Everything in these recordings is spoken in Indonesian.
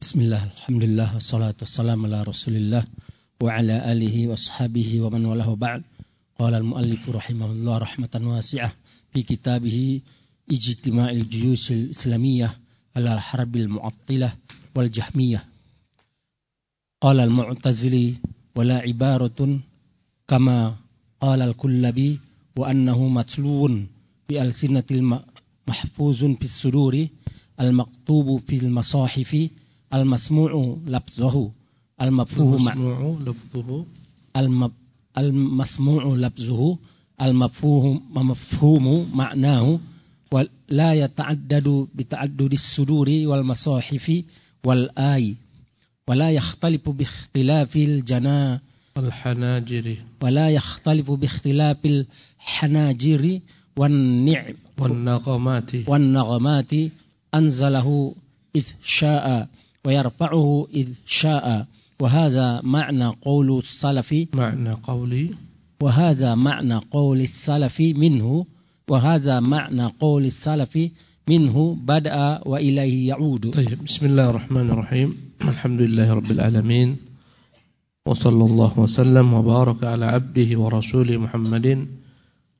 بسم الله الحمد لله والصلاة والسلام على رسول الله وعلى آله وأصحابه ومن وله بعد قال المؤلف رحمه الله رحمة واسعة في كتابه اجتماع الجيوش الإسلامية على الحرب المعطلة والجحمية قال المعتزلي ولا عبارة كما قال الكلبي وأنه مطلوب في ألسنة محفوظ في السرور المكتوب في المصاحف المسموع لفظه المفهوم المسموع لفظه. المسموع لفظه المفهوم مفهوم معناه ولا يتعدد بتعدد الصدور والمصاحف والآي ولا يختلف باختلاف الجنا الحناجر ولا يختلف باختلاف الحناجر والنعم والنغمات. والنغمات. أنزله إذ شاء. ويرفعه إذ شاء. وهذا معنى قول السلف. معنى قولي وهذا معنى قول السلف منه. وهذا معنى قول السلف منه. بدأ وإليه يعود. طيب بسم الله الرحمن الرحيم. الحمد لله رب العالمين. وصلى الله وسلم وبارك على عبده ورسوله محمد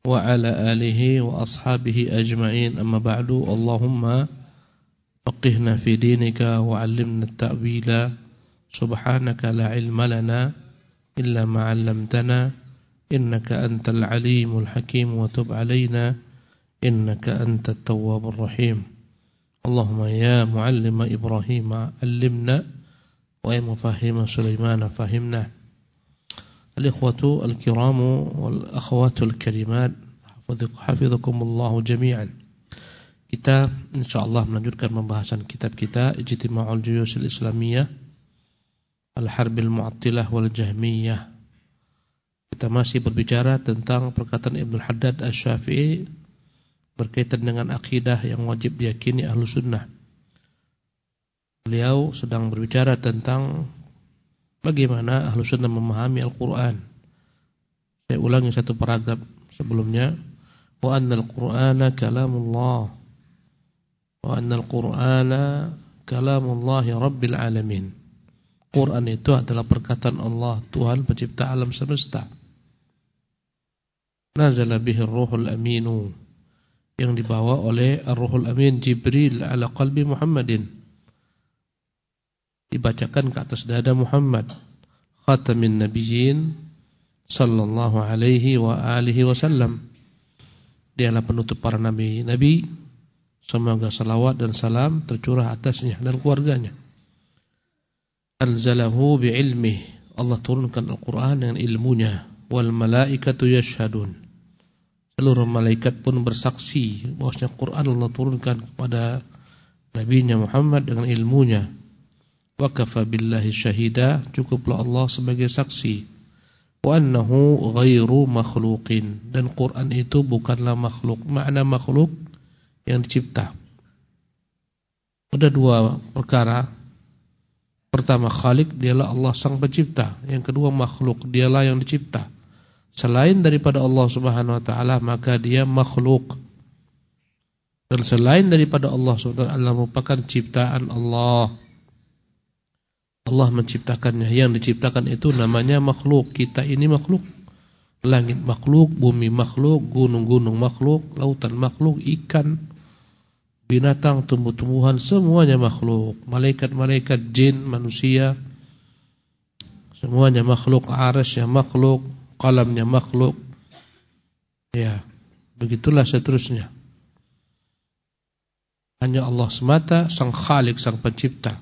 وعلى آله وأصحابه أجمعين. أما بعد اللهم فقهنا في دينك وعلمنا التأويل. سبحانك لا علم لنا إلا ما علمتنا. إنك أنت العليم الحكيم وتب علينا. إنك أنت التواب الرحيم. اللهم يا معلم إبراهيم علمنا ويا مفاهيم سليمان فهمنا. الإخوة الكرام والأخوات الكريمات حفظكم الله جميعا. Kita insyaallah melanjutkan pembahasan kitab kita Ijtima'ul Juyusil Islamiyah Al-Harbil Mu'attilah wal Jahmiyah. Kita masih berbicara tentang perkataan Ibnu Haddad Asy-Syafi'i berkaitan dengan akidah yang wajib diyakini ahlu sunnah. Beliau sedang berbicara tentang bagaimana ahlu sunnah memahami Al-Quran. Saya ulangi satu paragraf sebelumnya. Wa annal Qur'ana kalamullah wa annal qur'ana kalamullahi rabbil alamin. Quran itu adalah perkataan Allah Tuhan pencipta alam semesta. Nazala bihi ruhul aminu yang dibawa oleh ar-ruhul amin Jibril ala qalbi Muhammadin. Dibacakan ke atas dada Muhammad khatamin nabiyyin sallallahu alaihi wa alihi wasallam. Dialah penutup para nabi. Nabi Semoga salawat dan salam tercurah atasnya dan keluarganya. Anzalahu bi'ilmih. Allah turunkan Al-Quran dengan ilmunya. Wal malaikatu yashhadun. Seluruh malaikat pun bersaksi bahwasanya Quran Allah turunkan kepada Nabi Muhammad dengan ilmunya. Wa kafa billahi syahida. Cukuplah Allah sebagai saksi. Wa annahu ghairu makhluqin. Dan Quran itu bukanlah makhluk. Makna makhluk yang dicipta. Ada dua perkara. Pertama khalik dialah Allah sang pencipta. Yang kedua makhluk dialah yang dicipta. Selain daripada Allah Subhanahu wa taala maka dia makhluk. Dan selain daripada Allah Subhanahu wa taala merupakan ciptaan Allah. Allah menciptakannya. Yang diciptakan itu namanya makhluk. Kita ini makhluk. Langit makhluk, bumi makhluk, gunung-gunung makhluk, lautan makhluk, ikan binatang, tumbuh-tumbuhan, semuanya makhluk. Malaikat-malaikat, jin, manusia, semuanya makhluk. Arasnya makhluk, kalamnya makhluk. Ya, begitulah seterusnya. Hanya Allah semata, sang khalik, sang pencipta.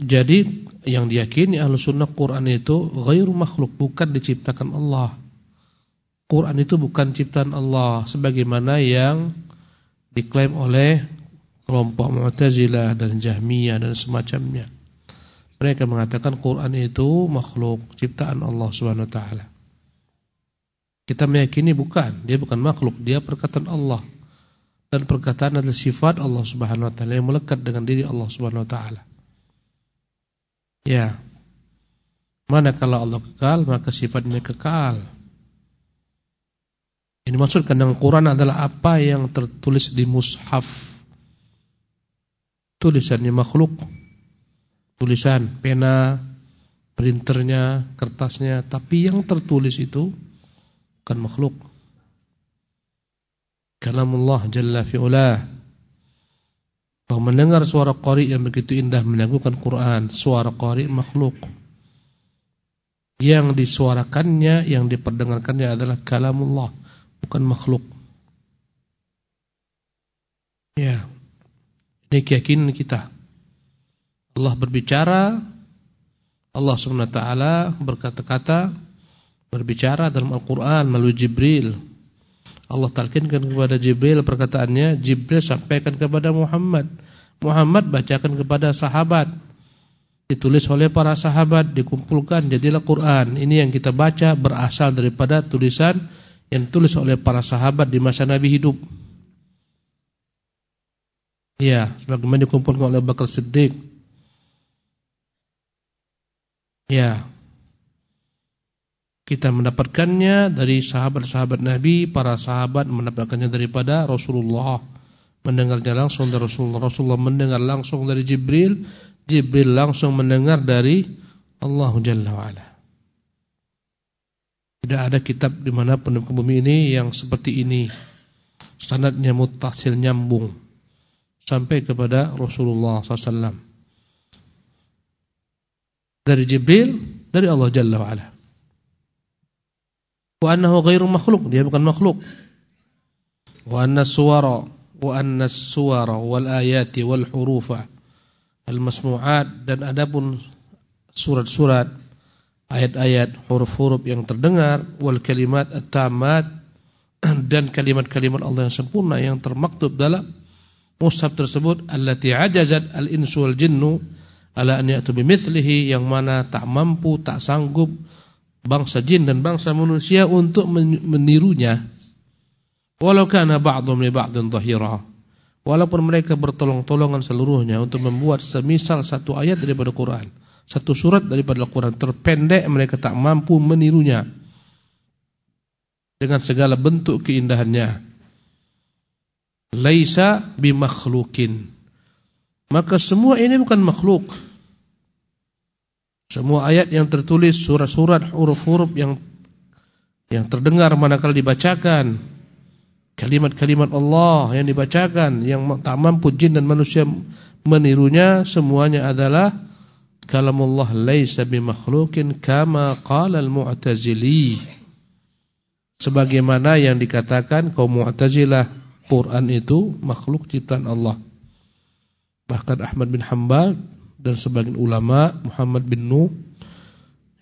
Jadi yang diyakini ahlu sunnah Quran itu gairu makhluk, bukan diciptakan Allah. Quran itu bukan ciptaan Allah sebagaimana yang diklaim oleh kelompok Mu'tazilah dan Jahmiyah dan semacamnya. Mereka mengatakan Quran itu makhluk ciptaan Allah Subhanahu wa taala. Kita meyakini bukan, dia bukan makhluk, dia perkataan Allah. Dan perkataan adalah sifat Allah Subhanahu wa taala yang melekat dengan diri Allah Subhanahu wa taala. Ya. Manakala Allah kekal, maka sifatnya kekal. Ini maksudkan dengan Quran adalah apa yang tertulis di mushaf. Tulisannya makhluk, tulisan, pena, printernya, kertasnya, tapi yang tertulis itu bukan makhluk. Kalamullah Jalla fi'ulah. Bahwa mendengar suara qari yang begitu indah menyanggungkan Quran, suara qari makhluk. Yang disuarakannya, yang diperdengarkannya adalah kalamullah, bukan makhluk. Ya. Ini keyakinan kita. Allah berbicara, Allah SWT berkata-kata, berbicara dalam Al-Quran melalui Jibril. Allah talkinkan kepada Jibril perkataannya, Jibril sampaikan kepada Muhammad. Muhammad bacakan kepada sahabat. Ditulis oleh para sahabat, dikumpulkan jadilah Quran. Ini yang kita baca berasal daripada tulisan yang ditulis oleh para sahabat di masa Nabi hidup. Ya, sebagaimana dikumpulkan oleh Bakar Siddiq. Ya, kita mendapatkannya dari sahabat-sahabat Nabi, para sahabat mendapatkannya daripada Rasulullah. Mendengarnya langsung dari Rasulullah. Rasulullah mendengar langsung dari Jibril. Jibril langsung mendengar dari Allah Jalla wa'ala. Tidak ada kitab di mana pun bumi ini yang seperti ini. Sanadnya mutasil nyambung. Sampai kepada Rasulullah SAW. Dari Jibril, dari Allah Jalla wa'ala wa annahu ghairu makhluk dia bukan makhluk wa anna suwara wa anna suwara wal ayati wal hurufa al masmu'at dan adapun surat-surat ayat-ayat huruf-huruf yang terdengar wal kalimat at-tammat dan kalimat-kalimat Allah yang sempurna yang termaktub dalam mushaf tersebut allati ajazat al-insu wal jinnu ala an ya'tu bimithlihi yang mana tak mampu tak sanggup bangsa jin dan bangsa manusia untuk menirunya. Walau kana ba'dhum li ba'dhin dhahira. Walaupun mereka bertolong-tolongan seluruhnya untuk membuat semisal satu ayat daripada Quran, satu surat daripada Al-Quran terpendek mereka tak mampu menirunya dengan segala bentuk keindahannya. Laisa bimakhlukin. Maka semua ini bukan makhluk. Semua ayat yang tertulis surat-surat huruf-huruf yang yang terdengar manakala dibacakan kalimat-kalimat Allah yang dibacakan yang tak mampu jin dan manusia menirunya semuanya adalah kalamullah laisa bimakhluqin kama qala al-mu'tazili. Sebagaimana yang dikatakan kaum mu'tazilah Quran itu makhluk ciptaan Allah. Bahkan Ahmad bin Hanbal dan sebagian ulama Muhammad bin Nuh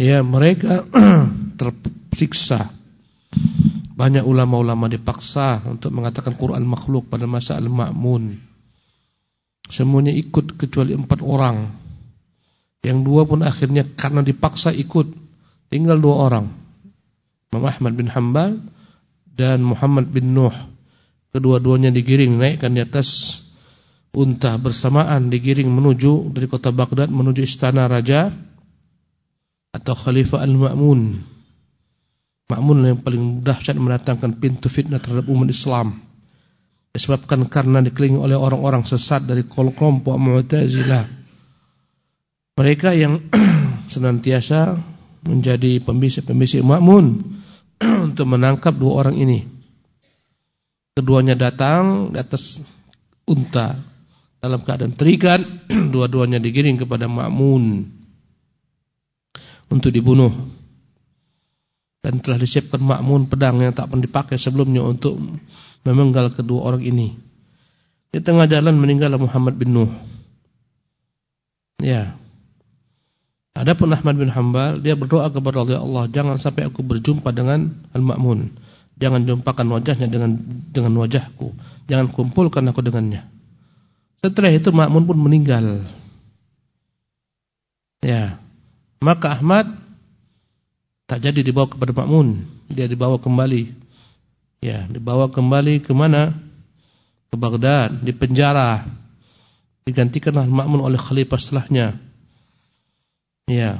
ya mereka tersiksa. Banyak ulama-ulama dipaksa untuk mengatakan Quran makhluk pada masa Al-Ma'mun. Semuanya ikut kecuali empat orang yang dua pun akhirnya karena dipaksa ikut tinggal dua orang Imam Ahmad bin Hanbal dan Muhammad bin Nuh kedua-duanya digiring naikkan di atas unta bersamaan digiring menuju dari kota Baghdad menuju istana raja atau Khalifah Al-Ma'mun. Ma'mun yang paling dahsyat mendatangkan pintu fitnah terhadap umat Islam. Disebabkan karena dikelilingi oleh orang-orang sesat dari kelompok Mu'tazilah. Mereka yang senantiasa menjadi pembisik-pembisik Ma'mun untuk menangkap dua orang ini. Keduanya datang di atas unta. Dalam keadaan terikat dua-duanya digiring kepada Ma'mun untuk dibunuh. Dan telah disiapkan Ma'mun pedang yang tak pernah dipakai sebelumnya untuk memenggal kedua orang ini. Di tengah jalan meninggal Muhammad bin Nuh. Ya Adapun Ahmad bin Hanbal dia berdoa kepada Allah jangan sampai aku berjumpa dengan Al-Ma'mun jangan jumpakan wajahnya dengan dengan wajahku jangan kumpulkan aku dengannya setelah itu Ma'mun pun meninggal. Ya. Maka Ahmad tak jadi dibawa kepada Ma'mun, dia dibawa kembali. Ya, dibawa kembali ke mana? Ke Baghdad, di penjara. Digantikanlah Ma'mun oleh khalifah setelahnya. Ya,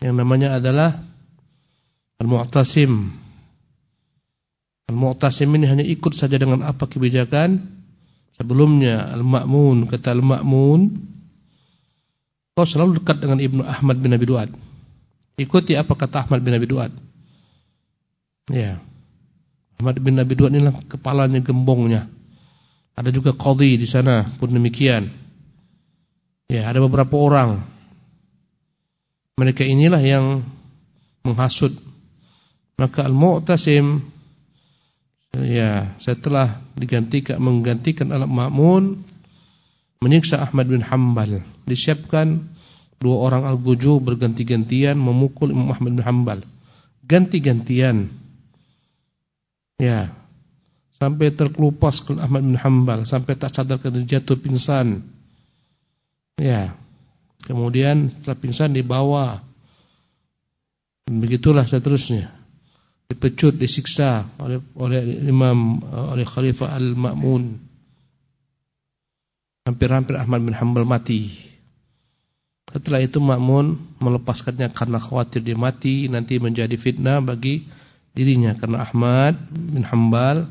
yang namanya adalah Al-Mu'tasim. Al-Mu'tasim ini hanya ikut saja dengan apa kebijakan Sebelumnya Al-Ma'mun kata Al-Ma'mun Kau selalu dekat dengan Ibnu Ahmad bin Abi Duad. Ikuti apa kata Ahmad bin Abi Duad. Ya. Ahmad bin Abi Duad inilah kepalanya gembongnya. Ada juga qadhi di sana pun demikian. Ya, ada beberapa orang. Mereka inilah yang menghasut. Maka Al-Mu'tasim ya, setelah digantikan menggantikan Al-Ma'mun menyiksa Ahmad bin Hambal. Disiapkan dua orang Al-Guju berganti-gantian memukul Imam Ahmad bin Hambal. Ganti-gantian. Ya. Sampai terkelupas ke Ahmad bin Hambal, sampai tak sadar kena jatuh pingsan. Ya. Kemudian setelah pingsan dibawa. Begitulah seterusnya. Dipecut, disiksa oleh oleh Imam oleh Khalifah Al-Ma'mun. Hampir-hampir Ahmad bin Hanbal mati. Setelah itu Makmun melepaskannya karena khawatir dia mati nanti menjadi fitnah bagi dirinya karena Ahmad bin Hanbal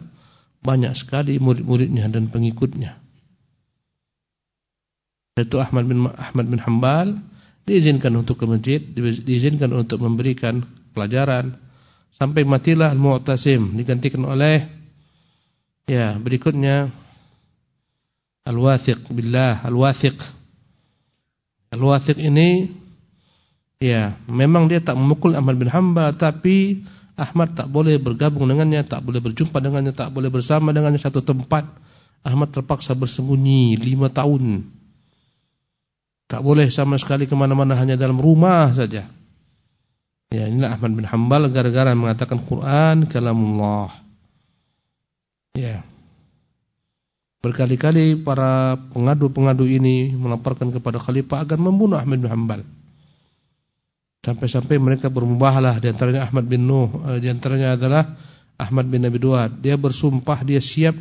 banyak sekali murid-muridnya dan pengikutnya. Itu Ahmad bin Ahmad bin Hanbal diizinkan untuk ke masjid, diizinkan untuk memberikan pelajaran sampai matilah Al-Mu'tasim digantikan oleh ya berikutnya Al-wathiq billah, al-wathiq. Al-wathiq ini ya, memang dia tak memukul Ahmad bin Hanbal tapi Ahmad tak boleh bergabung dengannya, tak boleh berjumpa dengannya, tak boleh bersama dengannya satu tempat. Ahmad terpaksa bersembunyi lima tahun. Tak boleh sama sekali ke mana-mana hanya dalam rumah saja. Ya, inilah Ahmad bin Hanbal gara-gara mengatakan Quran kalamullah. Ya. Berkali-kali para pengadu-pengadu ini melaporkan kepada khalifah agar membunuh Ahmad bin Hanbal. Sampai-sampai mereka bermubahlah di antaranya Ahmad bin Nuh, eh, di antaranya adalah Ahmad bin Abi Duad. Dia bersumpah dia siap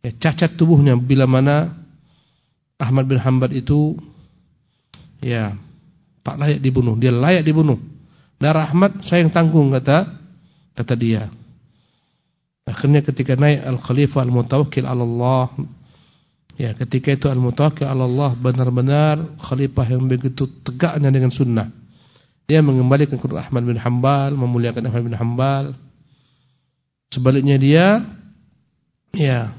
ya, cacat tubuhnya bila mana Ahmad bin Hanbal itu ya tak layak dibunuh. Dia layak dibunuh. Darah Ahmad saya yang tanggung kata kata dia. Akhirnya ketika naik Al-Khalifah Al-Mutawakkil Allah Ya ketika itu Al-Mutawakkil Allah benar-benar Khalifah yang begitu tegaknya dengan sunnah Dia mengembalikan ke Ahmad bin Hanbal Memuliakan Ahmad bin Hanbal Sebaliknya dia Ya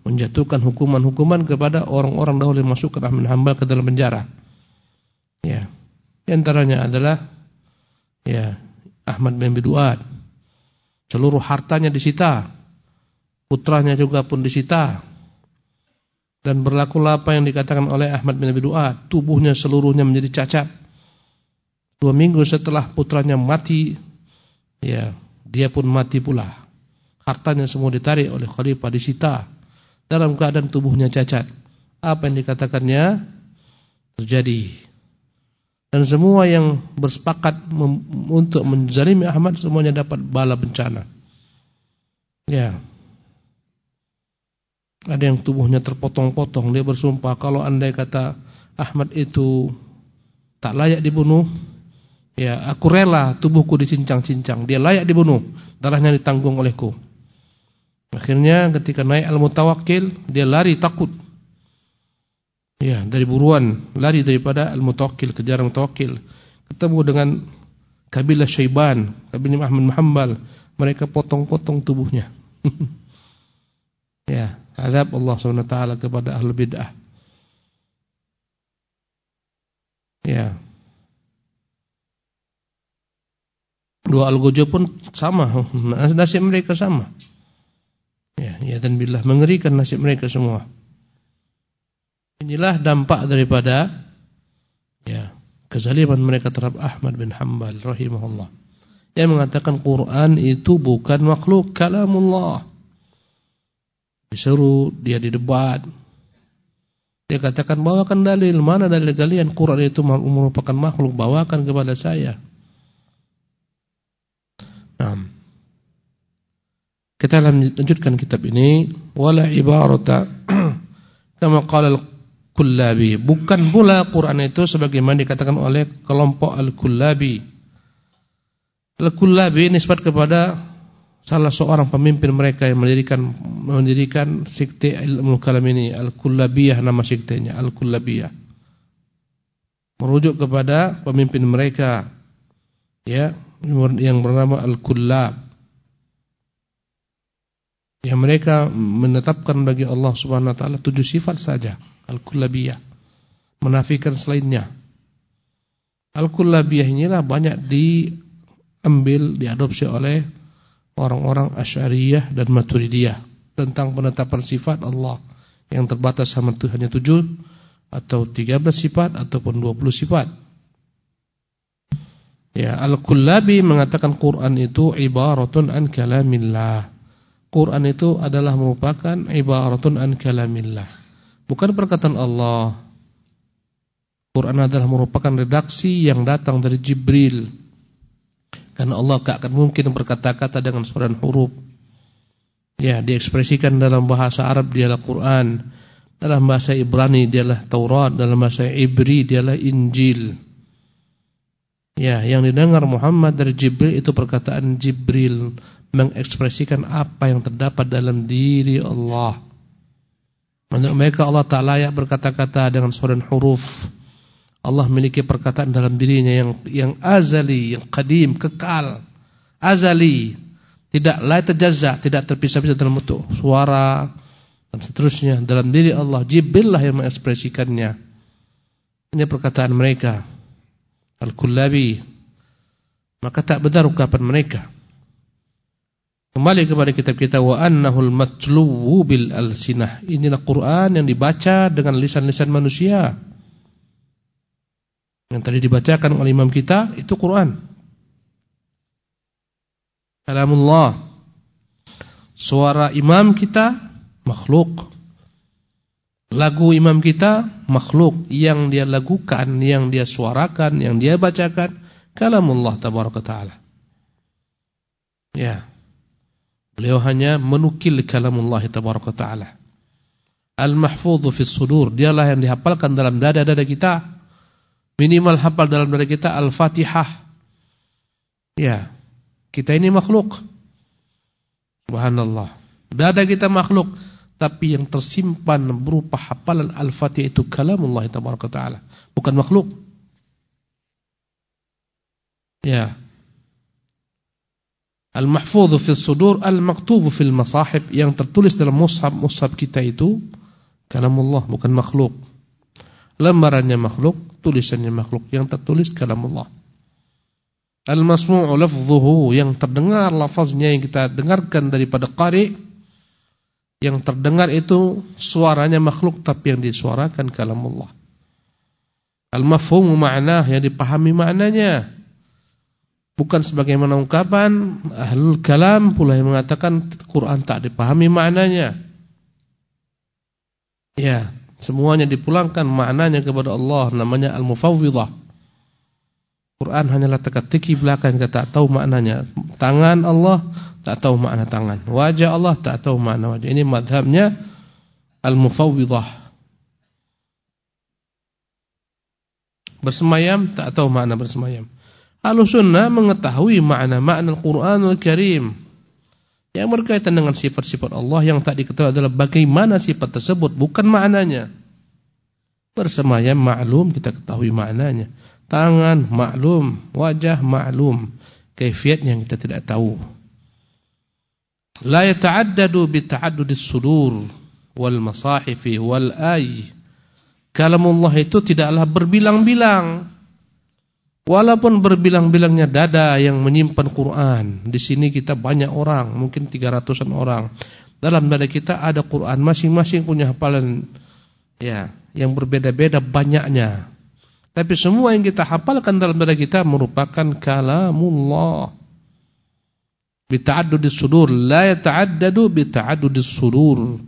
Menjatuhkan hukuman-hukuman kepada orang-orang dahulu yang masukkan Ahmad bin Hanbal ke dalam penjara Antaranya adalah Ya Ahmad bin Biduad Seluruh hartanya disita. Putranya juga pun disita. Dan berlakulah apa yang dikatakan oleh Ahmad bin Abi Du'ad. Tubuhnya seluruhnya menjadi cacat. Dua minggu setelah putranya mati, ya dia pun mati pula. Hartanya semua ditarik oleh khalifah disita. Dalam keadaan tubuhnya cacat. Apa yang dikatakannya terjadi. Dan semua yang bersepakat untuk menzalimi Ahmad semuanya dapat bala bencana. Ya. Ada yang tubuhnya terpotong-potong, dia bersumpah kalau andai kata Ahmad itu tak layak dibunuh, ya aku rela tubuhku dicincang-cincang. Dia layak dibunuh, darahnya ditanggung olehku. Akhirnya ketika naik Al-Mutawakkil, dia lari takut. Ya, dari buruan, lari daripada al-mutawakkil, kejar mutawakkil. Ketemu dengan kabilah Syaiban, kabilah Ahmad Muhammad, mereka potong-potong tubuhnya. ya, azab Allah SWT kepada ahli bid'ah. Ya. Dua al pun sama, nasib mereka sama. Ya, ya dan billah mengerikan nasib mereka semua. Inilah dampak daripada ya kezaliman mereka terhadap Ahmad bin Hanbal rahimahullah. Yang mengatakan Quran itu bukan makhluk kalamullah. Disuruh dia didebat. Dia katakan bawakan dalil, mana dalil kalian Quran itu merupakan makhluk, bawakan kepada saya. Nah. Kita lanjutkan kitab ini wala ibarata kama qala Kullabi. Bukan pula Quran itu sebagaimana dikatakan oleh kelompok Al-Kullabi. Al-Kullabi nisbat kepada salah seorang pemimpin mereka yang mendirikan mendirikan sekte ilmu kalam ini Al-Kullabiyah nama sektenya Al-Kullabiyah. merujuk kepada pemimpin mereka ya yang bernama Al-Kullab yang mereka menetapkan bagi Allah Subhanahu wa taala tujuh sifat saja Al-Kullabiyah menafikan selainnya Al-Kullabiyah inilah banyak diambil diadopsi oleh orang-orang Asy'ariyah dan Maturidiyah tentang penetapan sifat Allah yang terbatas sama hanya tujuh atau 13 sifat ataupun 20 sifat. Ya, Al-Kullabi mengatakan Quran itu ibaratun an kalamillah. Quran itu adalah merupakan ibaratun an kalamillah. Bukan perkataan Allah. Quran adalah merupakan redaksi yang datang dari Jibril. Karena Allah tak akan mungkin berkata-kata dengan suara huruf. Ya, diekspresikan dalam bahasa Arab dialah Quran. Dalam bahasa Ibrani dialah Taurat, dalam bahasa Ibri dialah Injil. Ya, yang didengar Muhammad dari Jibril itu perkataan Jibril mengekspresikan apa yang terdapat dalam diri Allah. Menurut mereka Allah Taala yang berkata-kata dengan suara huruf. Allah memiliki perkataan dalam dirinya yang yang azali, yang kadim, kekal, azali, tidak la terjaza, tidak terpisah-pisah dalam bentuk suara, dan seterusnya. Dalam diri Allah Jibril lah yang mengekspresikannya. Ini perkataan mereka. Al-Kullabi. Maka tak benar ucapan mereka kembali kepada kitab kita wa annahul matluwu bil alsinah inilah Quran yang dibaca dengan lisan-lisan manusia yang tadi dibacakan oleh imam kita itu Quran kalamullah suara imam kita makhluk. Lagu imam kita makhluk yang dia lagukan, yang dia suarakan, yang dia bacakan kalamullah tabaraka taala. Ya. Beliau hanya menukil kalamullah tabaraka taala. Al-mahfudhu fi sudur, dialah yang dihafalkan dalam dada-dada kita. Minimal hafal dalam dada kita Al-Fatihah. Ya. Kita ini makhluk. Subhanallah. Dada kita makhluk tapi yang tersimpan berupa hafalan Al-Fatihah itu kalamullah tabaraka taala, bukan makhluk. Ya. Al-mahfudhu fi sudur, al-maktubu fil masahib yang tertulis dalam mushaf-mushaf kita itu kalamullah bukan makhluk. Lembarannya makhluk, tulisannya makhluk, yang tertulis kalamullah. Al-masmu'u lafdhuhu yang terdengar lafaznya yang kita dengarkan daripada qari' yang terdengar itu suaranya makhluk tapi yang disuarakan kalamullah. Al-mafhum makna yang dipahami maknanya. Bukan sebagaimana ungkapan ahlul kalam pula yang mengatakan Quran tak dipahami maknanya. Ya, semuanya dipulangkan maknanya kepada Allah namanya al-mufawwidah. Quran hanyalah teka-teki belakang kita tak tahu maknanya. Tangan Allah tak tahu makna tangan. Wajah Allah tak tahu makna wajah. Ini madhabnya al-mufawwidah. Bersemayam tak tahu makna bersemayam. Ahlussunnah mengetahui makna-makna Al-Qur'anul Karim yang berkaitan dengan sifat-sifat Allah yang tak diketahui adalah bagaimana sifat tersebut, bukan maknanya. Bersemayam maklum kita ketahui maknanya. Tangan maklum, wajah maklum, kaifiat yang kita tidak tahu. La yata'addadu bi ta'addudis sudur wal masahifi wal ay. Kalamullah itu tidaklah berbilang-bilang. Walaupun berbilang-bilangnya dada yang menyimpan Quran. Di sini kita banyak orang, mungkin 300-an orang. Dalam dada kita ada Quran, masing-masing punya hafalan ya, yang berbeda-beda banyaknya. Tapi semua yang kita hafalkan dalam dada kita merupakan kalamullah. Bita'addudis sudur. La yata'addadu bita'addudis sudur.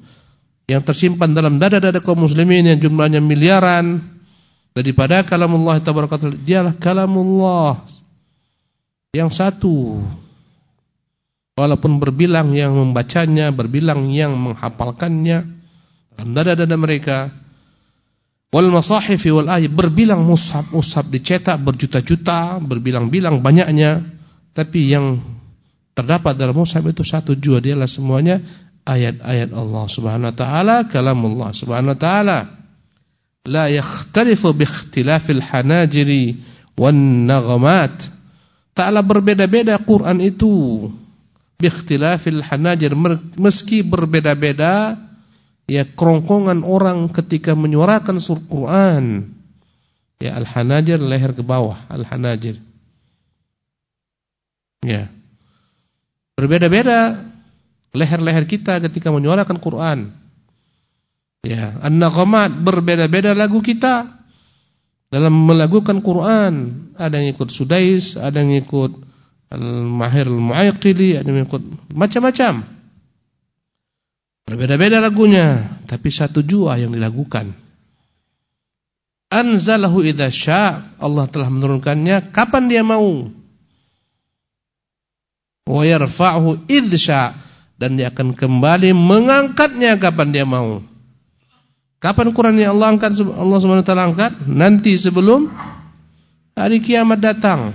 Yang tersimpan dalam dada-dada kaum muslimin yang jumlahnya miliaran. Daripada kalamullah tabarakatuh. Dialah kalamullah. Yang satu. Walaupun berbilang yang membacanya, berbilang yang menghafalkannya. Dalam dada-dada mereka wal masahifi wal ayat berbilang mushaf-mushaf dicetak berjuta-juta, berbilang-bilang banyaknya, tapi yang terdapat dalam mushaf itu satu jua dialah semuanya ayat-ayat Allah Subhanahu wa taala, kalamullah Subhanahu wa taala. La yakhtalifu bi ikhtilafil hanajiri wan naghamat. Taklah berbeda-beda Quran itu bi ikhtilafil hanajir meski berbeda-beda ya kerongkongan orang ketika menyuarakan surat Quran. Ya al-hanajir leher ke bawah, al-hanajir. Ya. Berbeda-beda leher-leher kita ketika menyuarakan Quran. Ya, an-naghamat berbeda-beda lagu kita dalam melagukan Quran. Ada yang ikut Sudais, ada yang ikut Al-Mahir Al-Mu'ayyqili, ada yang ikut macam-macam. Berbeda-beda lagunya, tapi satu jua yang dilagukan. Anzalahu idza syaa, Allah telah menurunkannya kapan dia mau. Wa yarfa'uhu idza dan dia akan kembali mengangkatnya kapan dia mau. Kapan Quran yang Allah angkat Allah Subhanahu wa taala angkat? Nanti sebelum hari kiamat datang.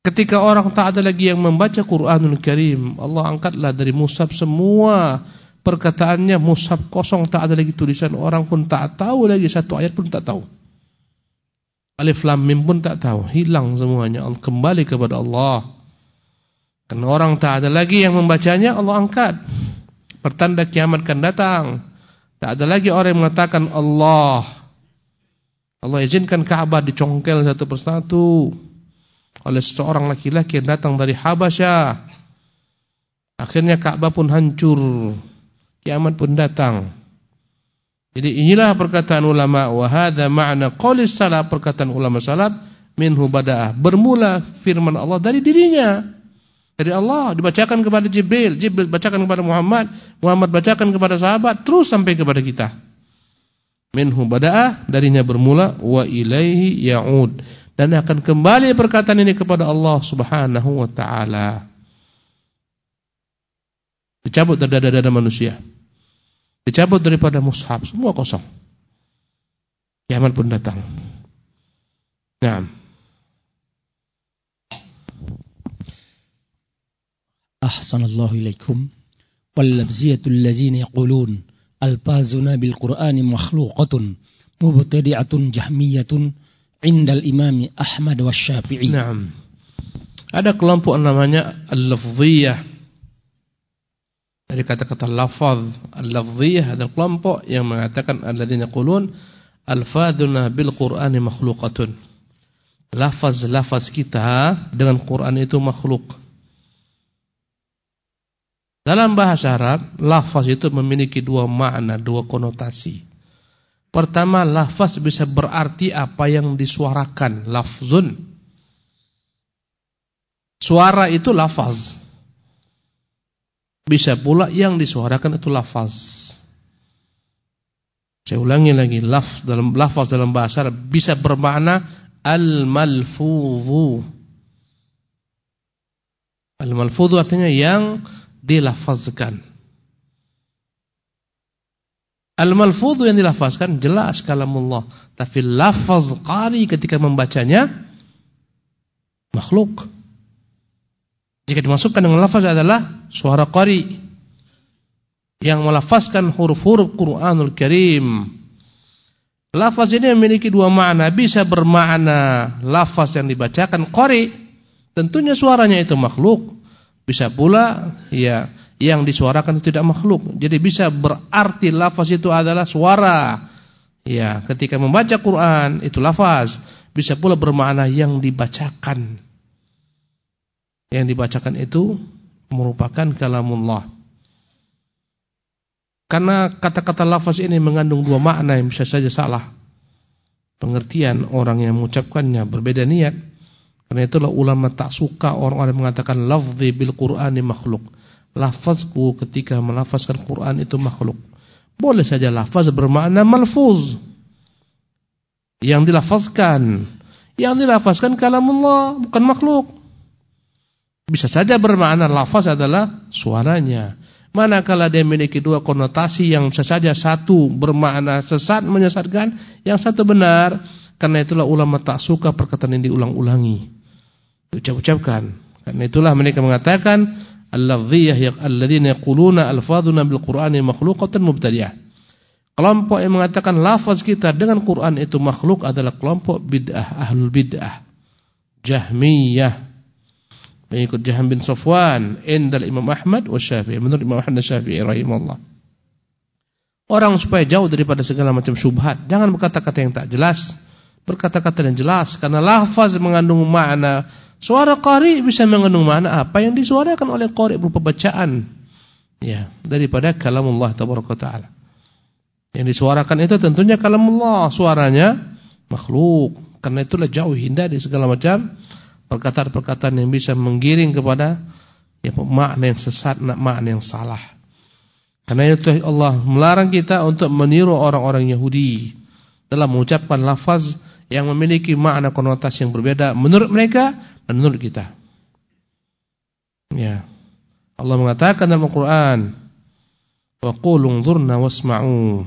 Ketika orang tak ada lagi yang membaca Quranul Karim, Allah angkatlah dari mushaf semua perkataannya mushaf kosong tak ada lagi tulisan orang pun tak tahu lagi satu ayat pun tak tahu. Alif lam mim pun tak tahu, hilang semuanya. Kembali kepada Allah. Karena orang tak ada lagi yang membacanya, Allah angkat. Pertanda kiamat akan datang. Tak ada lagi orang yang mengatakan Allah. Allah izinkan Ka'bah dicongkel satu persatu oleh seseorang laki-laki yang datang dari Habasyah. Akhirnya Ka'bah pun hancur. Kiamat pun datang. Jadi inilah perkataan ulama wa hadza ma'na qaulis salaf perkataan ulama salaf minhu bada'ah. Bermula firman Allah dari dirinya dari Allah dibacakan kepada Jibril, Jibril bacakan kepada Muhammad, Muhammad bacakan kepada sahabat, terus sampai kepada kita. Minhu bada'ah darinya bermula wa ilaihi ya'ud dan akan kembali perkataan ini kepada Allah Subhanahu wa taala. Dicabut dari dada-dada manusia. Dicabut daripada mushaf, semua kosong. Kiamat pun datang. Nah, أحسن الله إليكم واللبزية الذين يقولون ألفاظنا بالقرآن مخلوقة مبتدعة جهمية عند الإمام أحمد والشافعي نعم ada kelompok namanya al-lafziyah dari kata-kata lafaz al-lafziyah ada kelompok yang mengatakan alladzina yaqulun alfadhuna bil qur'ani makhluqatun lafaz-lafaz kita dengan Quran itu makhluk dalam bahasa Arab, lafaz itu memiliki dua makna, dua konotasi. Pertama, lafaz bisa berarti apa yang disuarakan, lafzun. Suara itu lafaz. Bisa pula yang disuarakan itu lafaz. Saya ulangi lagi, lafaz dalam lafaz dalam bahasa Arab bisa bermakna al-malfudhu. Al-malfudhu artinya yang dilafazkan. Al-malfudhu yang dilafazkan jelas kalamullah, tapi lafaz qari ketika membacanya makhluk. Jika dimasukkan dengan lafaz adalah suara qari yang melafazkan huruf-huruf Quranul Karim. Lafaz ini memiliki dua makna, bisa bermakna lafaz yang dibacakan qari, tentunya suaranya itu makhluk. Bisa pula ya yang disuarakan itu tidak makhluk. Jadi bisa berarti lafaz itu adalah suara. Ya, ketika membaca Quran itu lafaz, bisa pula bermakna yang dibacakan. Yang dibacakan itu merupakan kalamullah. Karena kata-kata lafaz ini mengandung dua makna yang bisa saja salah. Pengertian orang yang mengucapkannya berbeda niat. Karena itulah ulama tak suka orang-orang mengatakan lafzi bil Qur'ani makhluk. Lafazku ketika melafazkan Quran itu makhluk. Boleh saja lafaz bermakna malfuz. Yang dilafazkan. Yang dilafazkan kalamullah, bukan makhluk. Bisa saja bermakna lafaz adalah suaranya. Manakala dia memiliki dua konotasi yang sesaja satu bermakna sesat menyesatkan, yang satu benar. Karena itulah ulama tak suka perkataan ini diulang-ulangi diucap-ucapkan. Karena itulah mereka mengatakan al-lafziyah alladzina yaquluna alfadhuna bil Qur'ani makhluqatan mubtadi'ah. Kelompok yang mengatakan lafaz kita dengan Quran itu makhluk adalah kelompok bid'ah, ahlul bid'ah. Jahmiyah. Mengikut Jaham bin Safwan, indal Imam Ahmad wa Syafi'i. Menurut Imam Ahmad Syafi'i rahimahullah. Orang supaya jauh daripada segala macam syubhat, jangan berkata-kata yang tak jelas, berkata-kata yang jelas karena lafaz mengandung makna. Suara qari bisa mengandung makna apa yang disuarakan oleh qari berupa bacaan. Ya, daripada kalamullah tabaraka taala. Yang disuarakan itu tentunya kalamullah, suaranya makhluk. Karena itulah jauh hindari segala macam perkataan-perkataan yang bisa menggiring kepada ya makna yang sesat, makna yang salah. Karena itu Allah melarang kita untuk meniru orang-orang Yahudi dalam mengucapkan lafaz yang memiliki makna konotasi yang berbeda menurut mereka dan menurut kita. Ya. Allah mengatakan dalam Al-Qur'an, "Wa qul unzurna wasma'u."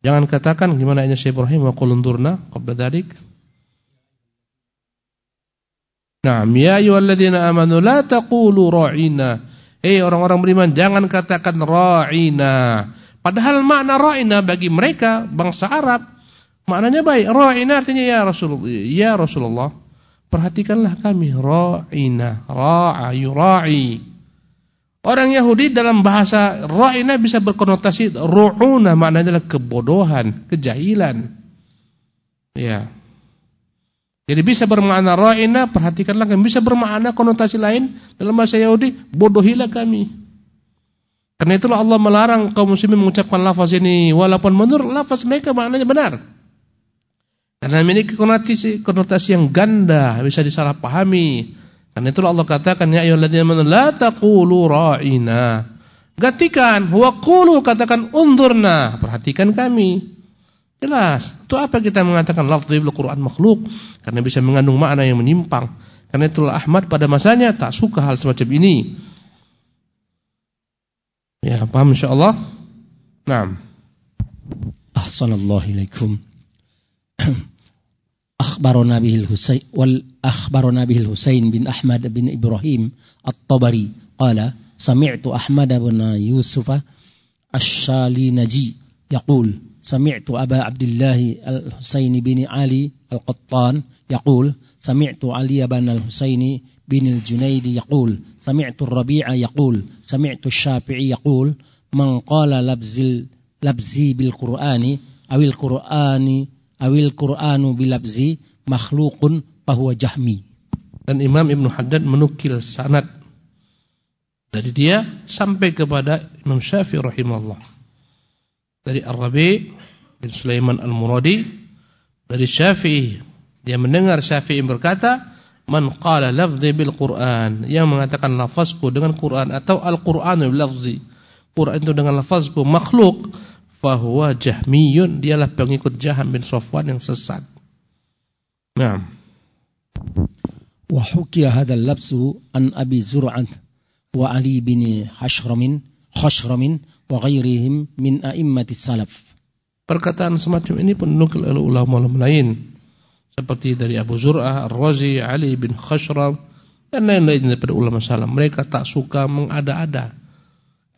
Jangan katakan gimana ini Syekh Ibrahim wa qul unzurna qabla dzalik. Naam, ya ayyuhalladzina amanu la taqulu ra'ina. Eh orang-orang beriman jangan katakan ra'ina. Padahal makna ra'ina bagi mereka bangsa Arab maknanya baik. Ra'ina artinya ya Rasulullah. Ya Rasulullah, perhatikanlah kami ra'ina, ra'a yura'i. Orang Yahudi dalam bahasa ra'ina bisa berkonotasi ru'una maknanya adalah kebodohan, kejahilan. Ya. Jadi bisa bermakna ra'ina, perhatikanlah kami bisa bermakna konotasi lain dalam bahasa Yahudi, bodohilah kami. Karena itulah Allah melarang kaum muslimin mengucapkan lafaz ini walaupun menurut lafaz mereka maknanya benar. Karena memiliki konotasi konotasi yang ganda, bisa disalahpahami. Karena itulah Allah katakan ya ayyuhalladzina amanu la taqulu ra'ina. Gantikan wa qulu katakan undurna, perhatikan kami. Jelas. Itu apa kita mengatakan lafzi bil Quran makhluk karena bisa mengandung makna yang menyimpang. Karena itulah Ahmad pada masanya tak suka hal semacam ini. Ya, paham insyaallah? Naam. Ahsanallahu ilaikum. أخبرنا به الحسين والأخبرنا به الحسين بن أحمد بن إبراهيم الطبري قال سمعت أحمد بن يوسف الشالينجي يقول سمعت أبا عبد الله الحسين بن علي القطان يقول سمعت علي بن الحسين بن الجنيد يقول سمعت الربيع يقول سمعت الشافعي يقول من قال لبز لبزي بالقرآن أو القرآن awil Qur'anu bilabzi makhlukun bahwa jahmi. Dan Imam Ibn Haddad menukil sanad dari dia sampai kepada Imam Syafi'i rahimahullah. Dari Ar-Rabi bin Sulaiman Al-Muradi dari Syafi'i dia mendengar Syafi'i berkata man qala lafzi bil Qur'an yang mengatakan lafazku dengan Quran atau Al-Qur'anu bil lafzi Quran itu dengan lafazku makhluk fahuwa jahmiyun dialah pengikut Jaham bin Safwan yang sesat. Naam. Wa hukiya hadzal labsu an Abi Zur'ah wa Ali bin Hashram Khashram wa ghairihim min a'immati salaf. Perkataan semacam ini pun dinukil oleh ulama-ulama lain seperti dari Abu Zur'ah, Ar-Razi, Ali bin Khashram dan lain-lain daripada ulama salaf. Mereka tak suka mengada-ada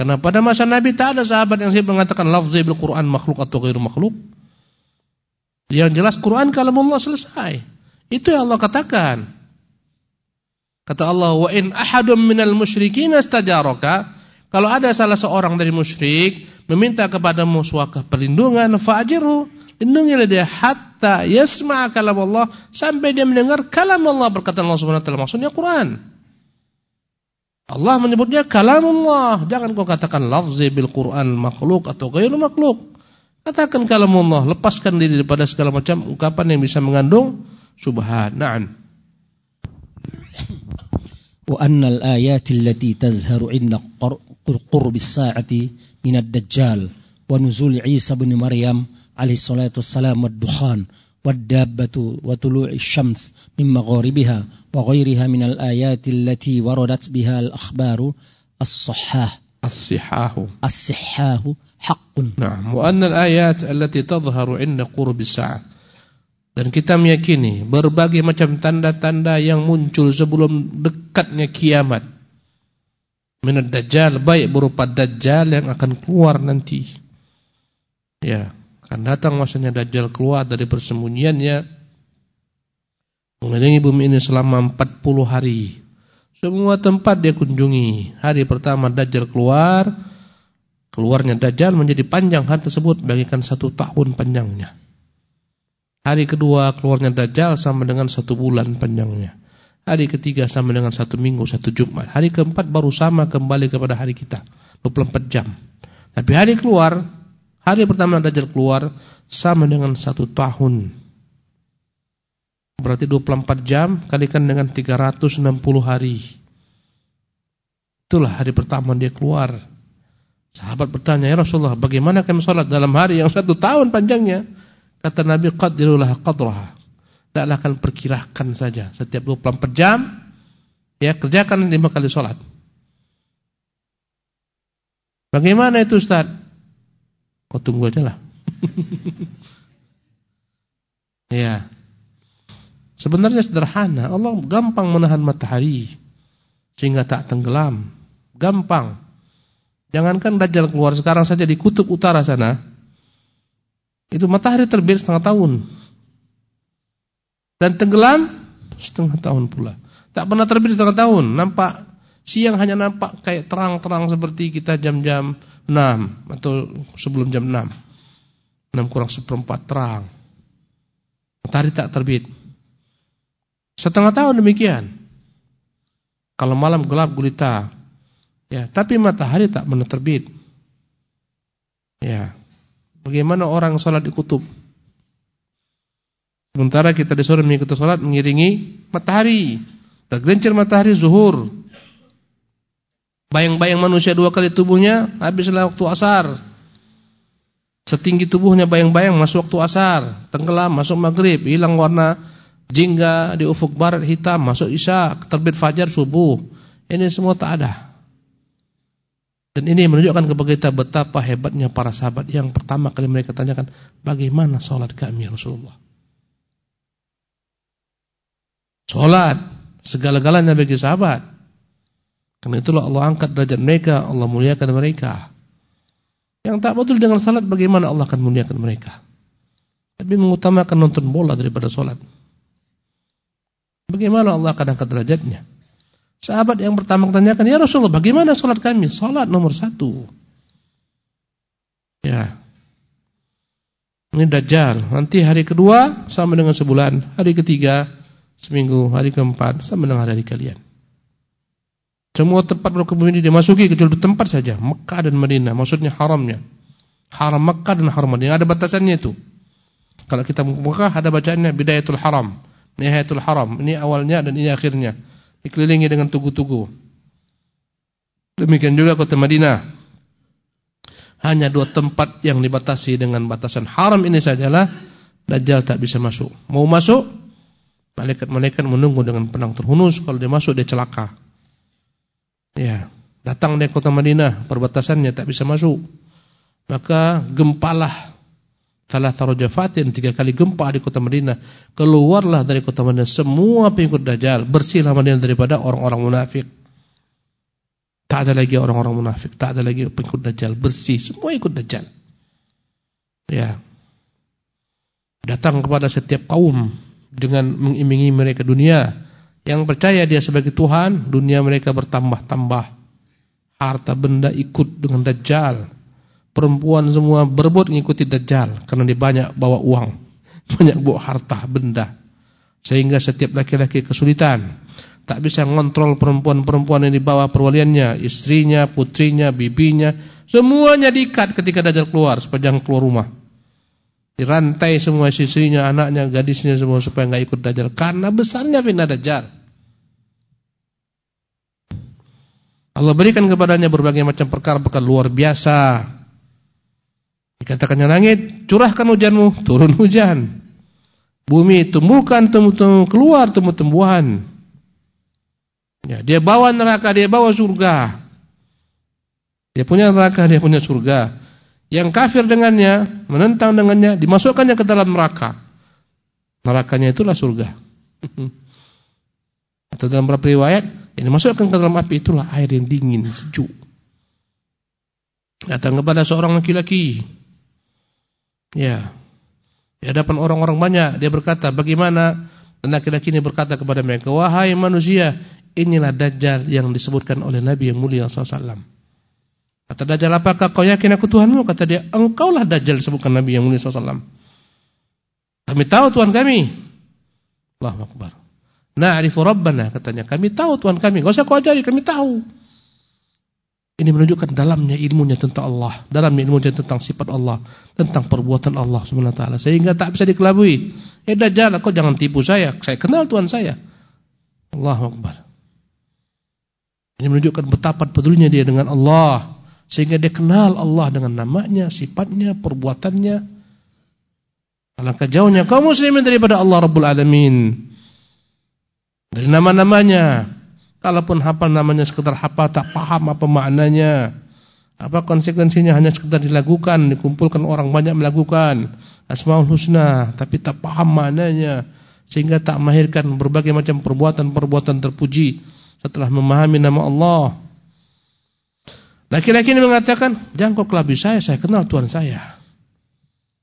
karena pada masa Nabi tak ada sahabat yang mengatakan lafzi bil Quran makhluk atau ghairu makhluk. Yang jelas Quran kalau Allah selesai. Itu yang Allah katakan. Kata Allah, "Wa in ahadum minal musyrikin istajaraka" Kalau ada salah seorang dari musyrik meminta kepadamu suaka perlindungan, fa'jiru, lindungilah dia hatta yasma' kalam Allah sampai dia mendengar kalam Allah berkata Allah Subhanahu wa taala maksudnya Quran. Allah menyebutnya kalamullah. Jangan kau katakan lafzi bil Quran makhluk atau ghairu makhluk. Katakan kalamullah, lepaskan diri daripada segala macam ungkapan yang bisa mengandung subhan. Na'am. Wa anna al-ayat allati tazharu 'inda qurb as-sa'ati min ad-dajjal wa nuzul Isa bin Maryam alaihi salatu wassalam wad-dukhan wad-dabbatu wa tulu'i asy-syams min magharibiha وغيرها من الآيات التي وردت بها الأخبار الصحاح الصحاح الصحاح حق نعم وأن الآيات التي تظهر عند قرب الساعة dan kita meyakini berbagai macam tanda-tanda yang muncul sebelum dekatnya kiamat minad dajjal baik berupa dajjal yang akan keluar nanti Ya, akan datang masanya Dajjal keluar dari persembunyiannya mengelilingi bumi ini selama 40 hari. Semua tempat dia kunjungi. Hari pertama Dajjal keluar, keluarnya Dajjal menjadi panjang hari tersebut bagikan satu tahun panjangnya. Hari kedua keluarnya Dajjal sama dengan satu bulan panjangnya. Hari ketiga sama dengan satu minggu, satu Jumat. Hari keempat baru sama kembali kepada hari kita. 24 jam. Tapi hari keluar, hari pertama Dajjal keluar sama dengan satu tahun. Berarti 24 jam kalikan dengan 360 hari. Itulah hari pertama dia keluar. Sahabat bertanya, ya Rasulullah, bagaimana kami sholat dalam hari yang satu tahun panjangnya? Kata Nabi qaddirulah qadraha. Tidaklah akan perkirakan saja setiap 24 jam ya kerjakan lima kali sholat. Bagaimana itu Ustaz? Kau tunggu aja lah. ya. Sebenarnya sederhana. Allah gampang menahan matahari sehingga tak tenggelam. Gampang. Jangankan Dajjal keluar sekarang saja di kutub utara sana. Itu matahari terbit setengah tahun. Dan tenggelam setengah tahun pula. Tak pernah terbit setengah tahun. Nampak siang hanya nampak kayak terang-terang seperti kita jam-jam 6 atau sebelum jam 6. 6 kurang seperempat terang. Matahari tak terbit. Setengah tahun demikian. Kalau malam gelap gulita. Ya, tapi matahari tak pernah terbit. Ya. Bagaimana orang sholat di kutub? Sementara kita disuruh mengikuti sholat mengiringi matahari. Tergelincir matahari zuhur. Bayang-bayang manusia dua kali tubuhnya habislah waktu asar. Setinggi tubuhnya bayang-bayang masuk waktu asar. Tenggelam masuk maghrib. Hilang warna jingga di ufuk barat hitam masuk isya. Terbit fajar subuh. Ini semua tak ada. Dan ini menunjukkan kepada kita betapa hebatnya para sahabat yang pertama kali mereka tanyakan, bagaimana sholat kami ya Rasulullah? Sholat, segala-galanya bagi sahabat. Karena itulah Allah angkat derajat mereka, Allah muliakan mereka. Yang tak betul dengan sholat, bagaimana Allah akan muliakan mereka? Tapi mengutamakan nonton bola daripada sholat. Bagaimana Allah akan angkat derajatnya? Sahabat yang pertama tanyakan, ya Rasulullah bagaimana sholat kami? Sholat nomor satu. Ya. Ini Dajjal. Nanti hari kedua sama dengan sebulan. Hari ketiga seminggu. Hari keempat sama dengan hari kalian. Semua tempat berkebun ini dimasuki kecuali tempat saja. Mekah dan Madinah. Maksudnya haramnya. Haram Mekah dan haram Madinah. Ada batasannya itu. Kalau kita Mekah ada bacaannya Bidayatul Haram. Nihayatul Haram. Ini awalnya dan ini akhirnya dikelilingi dengan tugu-tugu. Demikian juga kota Madinah. Hanya dua tempat yang dibatasi dengan batasan haram ini sajalah Dajjal tak bisa masuk. Mau masuk, malaikat-malaikat menunggu dengan penang terhunus. Kalau dia masuk, dia celaka. Ya, datang dari kota Madinah, perbatasannya tak bisa masuk. Maka gempalah salah tarojafatin tiga kali gempa di kota Madinah. Keluarlah dari kota Madinah semua pengikut Dajjal. Bersihlah Madinah daripada orang-orang munafik. Tak ada lagi orang-orang munafik. Tak ada lagi pengikut Dajjal. Bersih. Semua ikut Dajjal. Ya. Datang kepada setiap kaum dengan mengiming mereka dunia. Yang percaya dia sebagai Tuhan dunia mereka bertambah-tambah. Harta benda ikut dengan Dajjal perempuan semua berebut mengikuti Dajjal karena dia banyak bawa uang, banyak bawa harta, benda. Sehingga setiap laki-laki kesulitan tak bisa ngontrol perempuan-perempuan yang dibawa perwaliannya, istrinya, putrinya, bibinya, semuanya diikat ketika Dajjal keluar sepanjang keluar rumah. Dirantai semua istrinya, anaknya, gadisnya semua supaya enggak ikut Dajjal karena besarnya fitnah Dajjal. Allah berikan kepadanya berbagai macam perkara-perkara luar biasa Dikatakannya langit, curahkan hujanmu, turun hujan. Bumi tumbuhkan tumbuh-tumbuh keluar tumbuh-tumbuhan. Ya, dia bawa neraka, dia bawa surga. Dia punya neraka, dia punya surga. Yang kafir dengannya, menentang dengannya, dimasukkannya ke dalam neraka. Nerakanya itulah surga. Atau dalam beberapa riwayat, yang dimasukkan ke dalam api itulah air yang dingin, sejuk. Datang kepada seorang laki-laki Ya. Di hadapan orang-orang banyak dia berkata, "Bagaimana?" Dan laki-laki ini berkata kepada mereka, "Wahai manusia, inilah dajjal yang disebutkan oleh Nabi yang mulia sallallahu Kata Dajjal, "Apakah kau yakin aku Tuhanmu?" Kata dia, "Engkaulah Dajjal disebutkan Nabi yang mulia sallallahu Kami tahu Tuhan kami. Allahu akbar. Na'rifu rabbana katanya. Kami tahu Tuhan kami. Enggak usah kau ajari, kami tahu. Ini menunjukkan dalamnya ilmunya tentang Allah, dalamnya ilmunya tentang sifat Allah, tentang perbuatan Allah Subhanahu taala sehingga tak bisa dikelabui. Eh dajjal, kau jangan tipu saya. Saya kenal Tuhan saya. Allahu akbar. Ini menunjukkan betapa pedulinya dia dengan Allah sehingga dia kenal Allah dengan namanya, sifatnya, perbuatannya. Alangkah jauhnya kaum muslimin daripada Allah Rabbul Alamin. Dari nama-namanya, Kalaupun hafal namanya sekedar hafal tak paham apa maknanya. Apa konsekuensinya hanya sekedar dilakukan, dikumpulkan orang banyak melakukan Asmaul Husna tapi tak paham maknanya sehingga tak melahirkan berbagai macam perbuatan-perbuatan terpuji setelah memahami nama Allah. Laki-laki ini mengatakan, "Jangan kau kelabi saya, saya kenal Tuhan saya."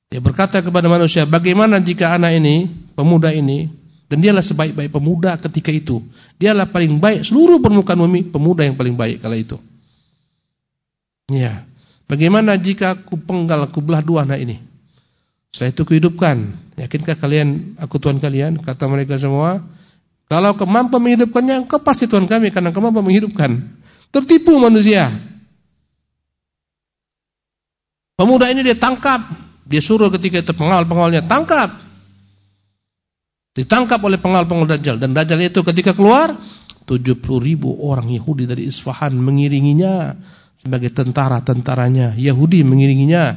Dia berkata kepada manusia, "Bagaimana jika anak ini, pemuda ini dan dialah sebaik-baik pemuda ketika itu. Dialah paling baik seluruh permukaan bumi, pemuda yang paling baik kala itu. Ya. Bagaimana jika aku penggal, aku belah dua anak ini? Setelah itu kuhidupkan. Yakinkah kalian aku Tuhan kalian? Kata mereka semua. Kalau kemampu menghidupkannya, engkau pasti Tuhan kami karena kemampu menghidupkan. Tertipu manusia. Pemuda ini dia tangkap. Dia suruh ketika itu pengawal-pengawalnya tangkap. Ditangkap oleh pengawal-pengawal Dajjal. Dan Dajjal itu ketika keluar, 70 ribu orang Yahudi dari Isfahan mengiringinya sebagai tentara-tentaranya. Yahudi mengiringinya.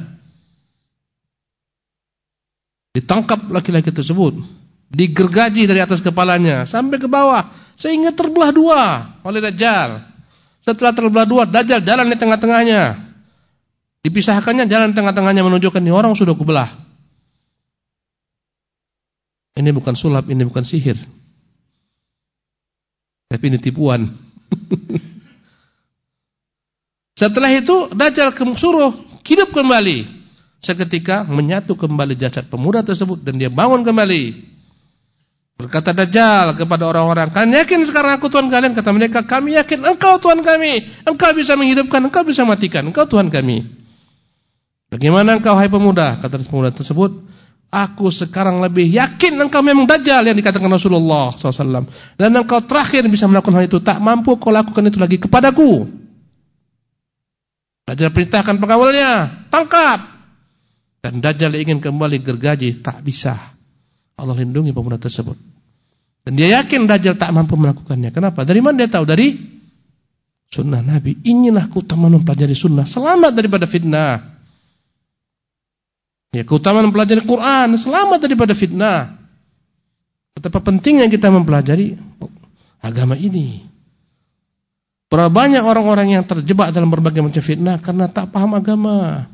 Ditangkap laki-laki tersebut. Digergaji dari atas kepalanya sampai ke bawah. Sehingga terbelah dua oleh Dajjal. Setelah terbelah dua, Dajjal jalan di tengah-tengahnya. Dipisahkannya jalan tengah-tengahnya menunjukkan ini orang sudah kubelah. Ini bukan sulap, ini bukan sihir. Tapi ini tipuan. Setelah itu Dajjal suruh hidup kembali. Seketika menyatu kembali jasad pemuda tersebut dan dia bangun kembali. Berkata Dajjal kepada orang-orang, "Kalian yakin sekarang aku Tuhan kalian?" Kata mereka, "Kami yakin engkau Tuhan kami. Engkau bisa menghidupkan, engkau bisa matikan. Engkau Tuhan kami." Bagaimana engkau hai pemuda? Kata pemuda tersebut, Aku sekarang lebih yakin engkau memang dajjal yang dikatakan Rasulullah SAW. Dan engkau terakhir bisa melakukan hal itu. Tak mampu kau lakukan itu lagi kepadaku. Dajjal perintahkan pengawalnya. Tangkap. Dan Dajjal ingin kembali gergaji. Tak bisa. Allah lindungi pemuda tersebut. Dan dia yakin Dajjal tak mampu melakukannya. Kenapa? Dari mana dia tahu? Dari sunnah Nabi. Inilah keutamaan mempelajari sunnah. Selamat daripada fitnah. Ya, keutamaan mempelajari Quran selamat daripada fitnah. Betapa pentingnya kita mempelajari agama ini. Berapa banyak orang-orang yang terjebak dalam berbagai macam fitnah karena tak paham agama.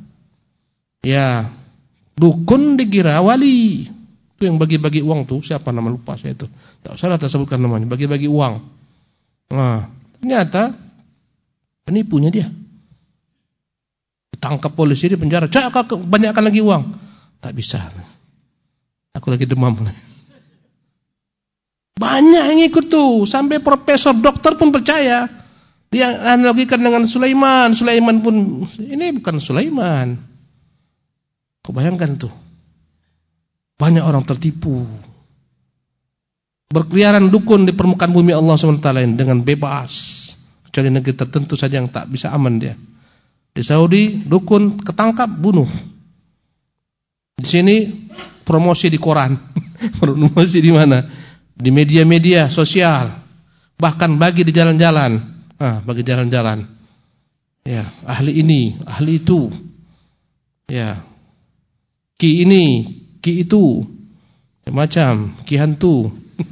Ya, dukun dikira wali. Itu yang bagi-bagi uang tuh, siapa nama lupa saya itu. Tak salah tak sebutkan namanya, bagi-bagi uang. Nah, ternyata penipunya dia. Tangkap polisi di penjara. Cak, banyakkan lagi uang. Tak bisa. Aku lagi demam. Banyak yang ikut tuh. Sampai profesor dokter pun percaya. Dia analogikan dengan Sulaiman. Sulaiman pun, ini bukan Sulaiman. Kau bayangkan tuh. Banyak orang tertipu. Berkeliaran dukun di permukaan bumi Allah SWT dengan bebas. Kecuali negeri tertentu saja yang tak bisa aman dia. Di Saudi dukun ketangkap bunuh. Di sini promosi di koran. promosi di mana? Di media-media sosial. Bahkan bagi di jalan-jalan. Ah, bagi jalan-jalan. Ya, ahli ini, ahli itu. Ya. Ki ini, ki itu. Macam ki hantu.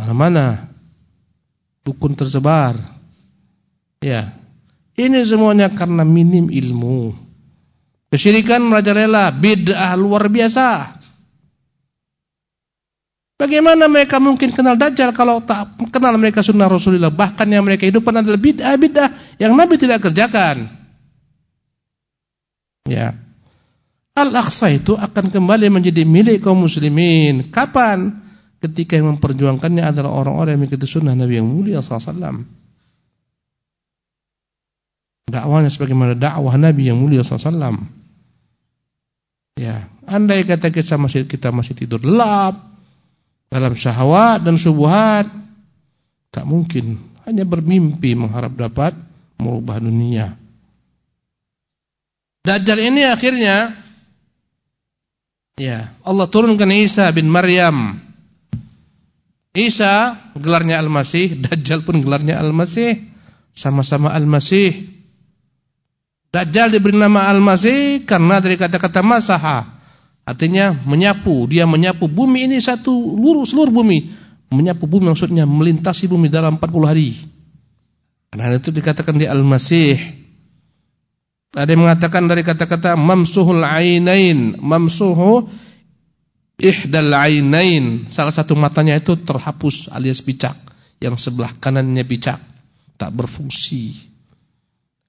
Mana-mana dukun tersebar. Ya. Ini semuanya karena minim ilmu. Kesyirikan merajalela, bid'ah luar biasa. Bagaimana mereka mungkin kenal Dajjal kalau tak kenal mereka sunnah Rasulullah. Bahkan yang mereka hidupkan adalah bid'ah-bid'ah yang Nabi tidak kerjakan. Ya. Al-Aqsa itu akan kembali menjadi milik kaum muslimin. Kapan? Ketika yang memperjuangkannya adalah orang-orang yang mengikuti sunnah Nabi yang mulia SAW. Dakwahnya sebagaimana dakwah Nabi yang mulia SAW. Ya, andai kata kita masih kita masih tidur lelap dalam syahwat dan subuhat, tak mungkin hanya bermimpi mengharap dapat merubah dunia. Dajjal ini akhirnya Ya, Allah turunkan Isa bin Maryam. Isa gelarnya Al-Masih, Dajjal pun gelarnya Al-Masih, sama-sama Al-Masih. Dajjal diberi nama Al-Masih karena dari kata-kata masaha. Artinya menyapu, dia menyapu bumi ini satu lurus seluruh bumi. Menyapu bumi maksudnya melintasi bumi dalam 40 hari. Karena itu dikatakan di Al-Masih. Ada yang mengatakan dari kata-kata mamsuhul ainain, mamsuhu ihdal ainain. Salah satu matanya itu terhapus alias bicak, yang sebelah kanannya bicak, tak berfungsi.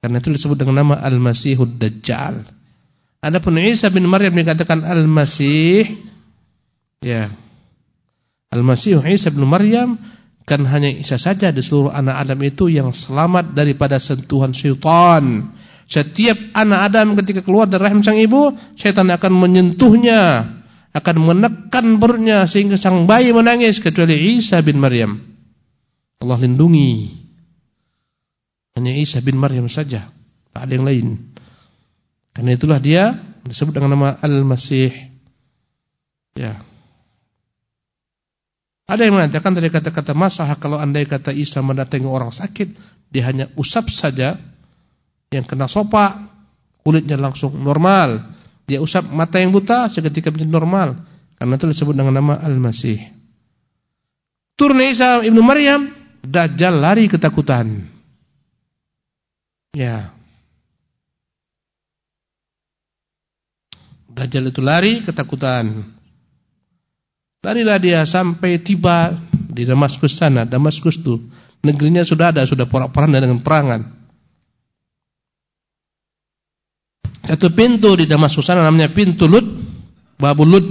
Karena itu disebut dengan nama Al-Masihud Dajjal. Adapun Isa bin Maryam dikatakan Al-Masih ya. Al-Masih Isa bin Maryam kan hanya Isa saja di seluruh anak Adam itu yang selamat daripada sentuhan syaitan setiap anak Adam ketika keluar dari rahim sang ibu, setan akan menyentuhnya, akan menekan perutnya sehingga sang bayi menangis kecuali Isa bin Maryam. Allah lindungi. Hanya Isa bin Maryam saja, tak ada yang lain. Karena itulah dia disebut dengan nama Al-Masih. Ya. Ada yang mengatakan dari kata-kata masah kalau andai kata Isa mendatangi orang sakit, dia hanya usap saja yang kena sopak kulitnya langsung normal. Dia usap mata yang buta seketika menjadi normal. Karena itu disebut dengan nama Al-Masih. Turun Isa Ibnu Maryam, Dajjal lari ketakutan. Ya. Dajjal itu lari ketakutan. Larilah dia sampai tiba di Damaskus sana. Damaskus itu negerinya sudah ada, sudah porak-poranda dengan perangan. Satu pintu di Damaskus sana namanya pintu Lut, Babul Lut.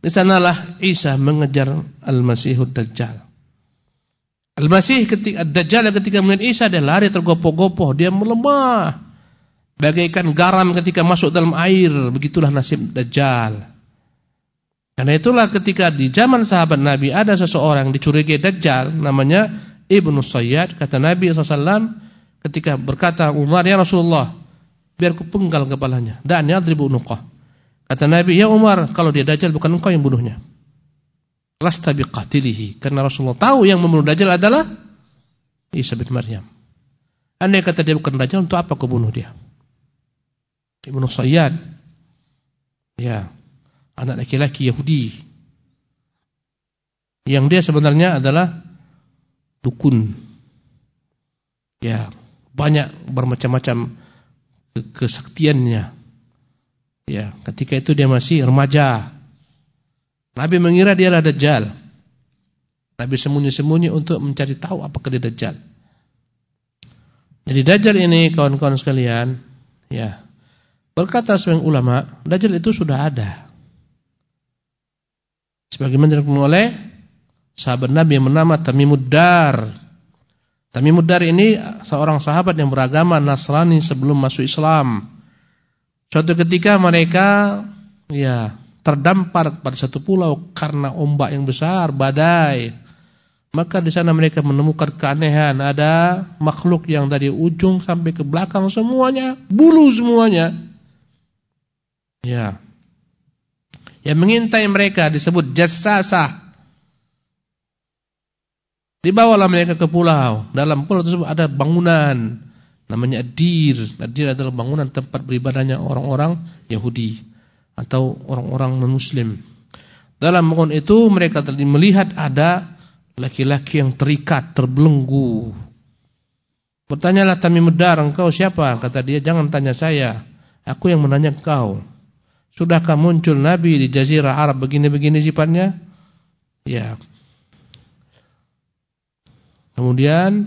Di sanalah Isa mengejar Al-Masihud Dajjal. Al-Masih ketika Dajjal ketika melihat Isa dia lari tergopoh-gopoh, dia melemah. Bagaikan garam ketika masuk dalam air, begitulah nasib Dajjal. Karena itulah ketika di zaman sahabat Nabi ada seseorang dicurigai Dajjal namanya Ibnu Sayyad kata Nabi SAW ketika berkata Umar ya Rasulullah biar ku penggal kepalanya. Dan yadribu unuqah. Kata Nabi, "Ya Umar, kalau dia dajjal bukan engkau yang bunuhnya." Lasta biqatilihi. Karena Rasulullah tahu yang membunuh dajjal adalah Isa bin Maryam. Andai kata dia bukan dajjal, untuk apa kau bunuh dia? Ibnu Sayyad. Ya. Anak laki-laki Yahudi. Yang dia sebenarnya adalah dukun. Ya, banyak bermacam-macam kesaktiannya. Ya, ketika itu dia masih remaja. Nabi mengira dia adalah Dajjal. Nabi sembunyi-sembunyi untuk mencari tahu apakah dia Dajjal. Jadi Dajjal ini kawan-kawan sekalian, ya. Berkata sebagian ulama, Dajjal itu sudah ada. Sebagaimana dilakukan oleh sahabat Nabi yang bernama Tamimud Dar Tamimud Dari ini seorang sahabat yang beragama Nasrani sebelum masuk Islam. Suatu ketika mereka ya terdampar pada satu pulau karena ombak yang besar, badai. Maka di sana mereka menemukan keanehan, ada makhluk yang dari ujung sampai ke belakang semuanya bulu semuanya. Ya. Yang mengintai mereka disebut jassasah. Dibawalah mereka ke pulau. Dalam pulau tersebut ada bangunan namanya Adir. Adir adalah bangunan tempat beribadahnya orang-orang Yahudi atau orang-orang non-muslim. Dalam bangunan itu mereka tadi melihat ada laki-laki yang terikat, terbelenggu. Bertanyalah Tamim Mudar, engkau siapa? Kata dia, jangan tanya saya. Aku yang menanya engkau. Sudahkah muncul Nabi di Jazirah Arab begini-begini sifatnya? Ya, Kemudian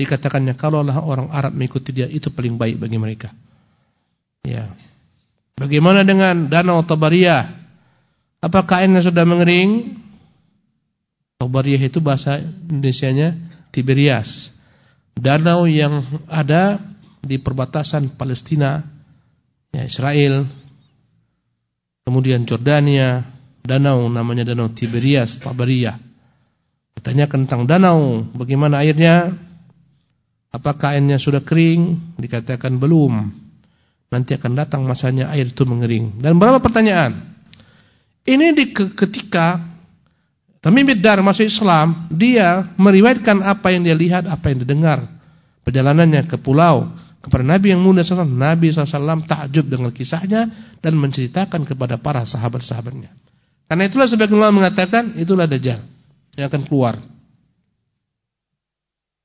dikatakannya kalaulah orang Arab mengikuti dia itu paling baik bagi mereka. Ya. Bagaimana dengan danau Tabariyah? Apakah airnya sudah mengering? Tabariyah itu bahasa Indonesianya Tiberias. Danau yang ada di perbatasan Palestina, ya Israel, kemudian Jordania, danau namanya danau Tiberias, Tabariyah. Ditanyakan tentang danau, bagaimana airnya? Apakah airnya sudah kering? Dikatakan belum. Nanti akan datang masanya air itu mengering. Dan berapa pertanyaan? Ini di ketika Tamim Dar masuk Islam, dia meriwayatkan apa yang dia lihat, apa yang didengar. Perjalanannya ke pulau kepada Nabi yang mulia SAW. Nabi SAW takjub dengan kisahnya dan menceritakan kepada para sahabat-sahabatnya. Karena itulah sebagian ulama mengatakan itulah Dajjal yang akan keluar.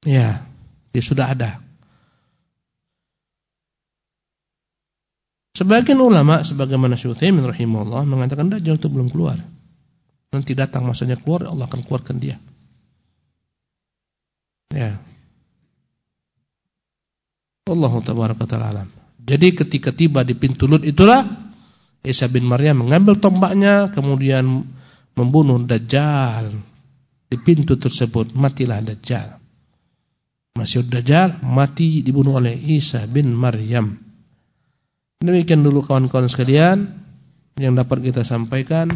Ya, dia sudah ada. Sebagian ulama sebagaimana Syuthaimin rahimahullah mengatakan Dajjal itu belum keluar. Nanti datang masanya keluar Allah akan keluarkan dia. Ya. Allah tabaraka taala Jadi ketika tiba di pintu Lut itulah Isa bin Maryam mengambil tombaknya kemudian membunuh Dajjal di pintu tersebut matilah Dajjal. Masih Dajjal mati dibunuh oleh Isa bin Maryam. Demikian dulu kawan-kawan sekalian yang dapat kita sampaikan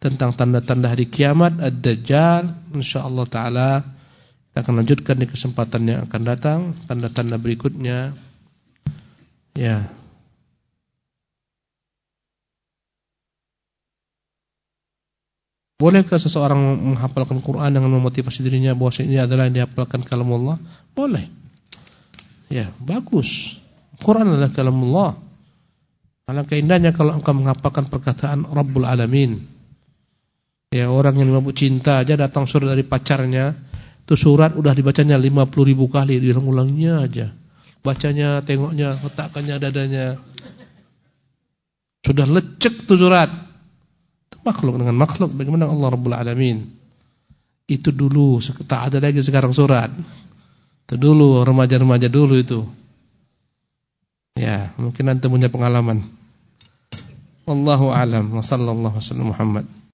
tentang tanda-tanda hari kiamat Ad-Dajjal insyaallah taala kita akan lanjutkan di kesempatan yang akan datang tanda-tanda berikutnya ya Bolehkah seseorang menghafalkan Quran dengan memotivasi dirinya bahwa ini adalah yang dihafalkan kalam Allah? Boleh. Ya, bagus. Quran adalah kalam Allah. Alangkah indahnya kalau engkau menghafalkan perkataan Rabbul Alamin. Ya, orang yang mabuk cinta aja datang surat dari pacarnya, itu surat udah dibacanya 50 ribu kali, diulang-ulangnya aja. Bacanya, tengoknya, letakkannya dadanya. Sudah lecek tuh surat makhluk dengan makhluk bagaimana Allah Rabbul Alamin itu dulu tak ada lagi sekarang surat itu dulu remaja-remaja dulu itu ya mungkin nanti punya pengalaman Wallahu alam wa sallallahu wasallam Muhammad